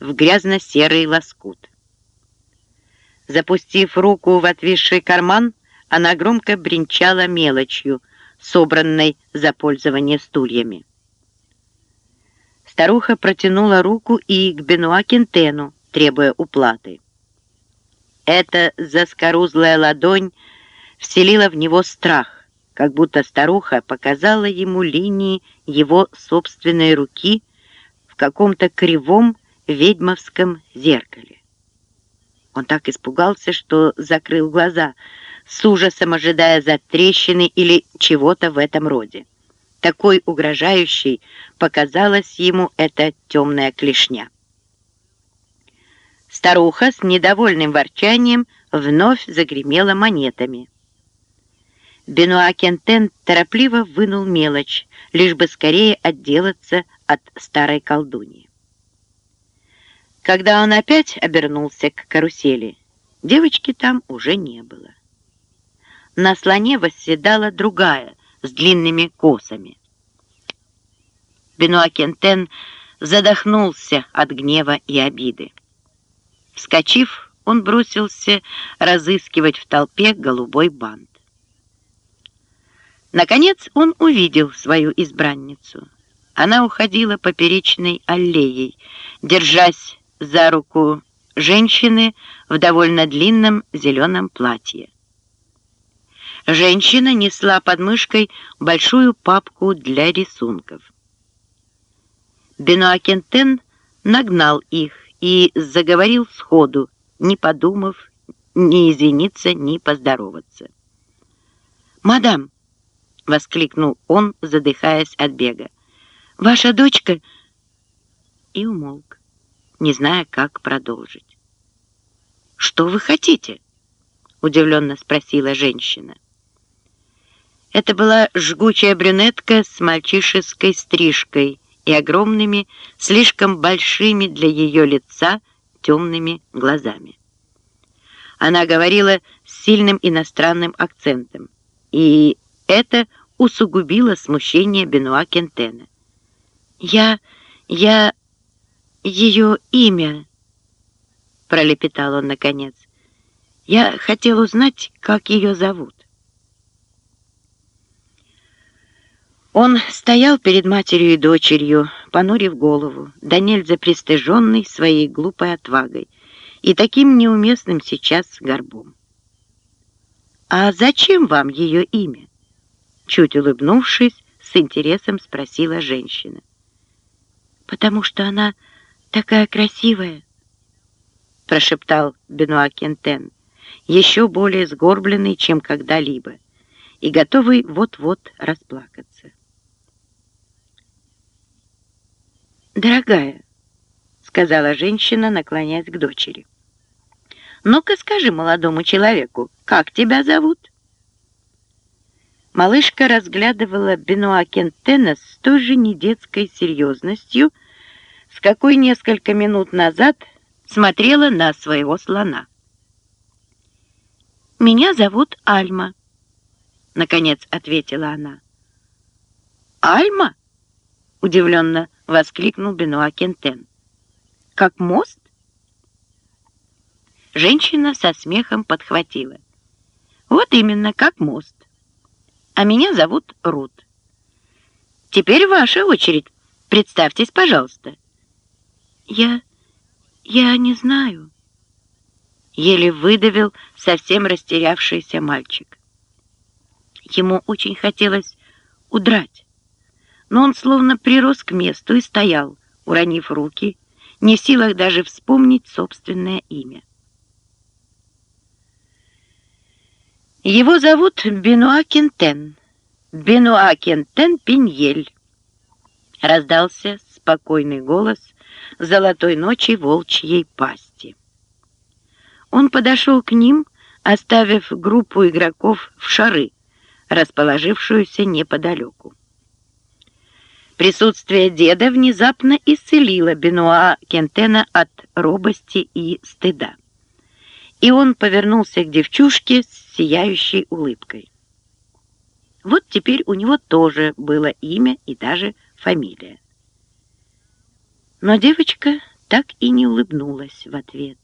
в грязно-серый лоскут. Запустив руку в отвисший карман, она громко бренчала мелочью, собранной за пользование стульями. Старуха протянула руку и к Бенуа Кентену, требуя уплаты. Эта заскорузлая ладонь вселила в него страх, как будто старуха показала ему линии его собственной руки в каком-то кривом ведьмовском зеркале. Он так испугался, что закрыл глаза, с ужасом ожидая затрещины или чего-то в этом роде. Такой угрожающей показалась ему эта темная клешня. Старуха с недовольным ворчанием вновь загремела монетами. Бенуа Кентен торопливо вынул мелочь, лишь бы скорее отделаться от старой колдуньи. Когда он опять обернулся к карусели, девочки там уже не было. На слоне восседала другая, с длинными косами. Бенуа Кентен задохнулся от гнева и обиды. Вскочив, он бросился разыскивать в толпе голубой бант. Наконец он увидел свою избранницу. Она уходила поперечной аллеей, держась за руку женщины в довольно длинном зеленом платье. Женщина несла под мышкой большую папку для рисунков. Бенуа Кентен нагнал их и заговорил сходу, не подумав ни извиниться, ни поздороваться. «Мадам!» — воскликнул он, задыхаясь от бега. «Ваша дочка...» И умолк не зная, как продолжить. «Что вы хотите?» — удивленно спросила женщина. Это была жгучая брюнетка с мальчишеской стрижкой и огромными, слишком большими для ее лица темными глазами. Она говорила с сильным иностранным акцентом, и это усугубило смущение Бенуа Кентена. «Я... я...» ее имя?» — пролепетал он наконец. «Я хотел узнать, как ее зовут». Он стоял перед матерью и дочерью, понурив голову, да нельзя пристыженный своей глупой отвагой и таким неуместным сейчас горбом. «А зачем вам ее имя?» Чуть улыбнувшись, с интересом спросила женщина. «Потому что она такая красивая!» прошептал Бенуа Кентен, еще более сгорбленный, чем когда-либо, и готовый вот-вот расплакаться. «Дорогая», — сказала женщина, наклоняясь к дочери, «ну-ка скажи молодому человеку, как тебя зовут?» Малышка разглядывала Бенуа Кентена с той же недетской серьезностью, с какой несколько минут назад смотрела на своего слона. «Меня зовут Альма», — наконец ответила она. «Альма?» — удивленно воскликнул Бенуа Кентен. «Как мост?» Женщина со смехом подхватила. «Вот именно, как мост. А меня зовут Рут. Теперь ваша очередь. Представьтесь, пожалуйста». «Я... я не знаю», — еле выдавил совсем растерявшийся мальчик. Ему очень хотелось удрать, но он словно прирос к месту и стоял, уронив руки, не в силах даже вспомнить собственное имя. Его зовут Бенуа Кентен. Бенуа Кентен Пиньель. Раздался спокойный голос золотой ночи волчьей пасти. Он подошел к ним, оставив группу игроков в шары, расположившуюся неподалеку. Присутствие деда внезапно исцелило Бенуа Кентена от робости и стыда. И он повернулся к девчушке с сияющей улыбкой. Вот теперь у него тоже было имя и даже фамилия. Но девочка так и не улыбнулась в ответ.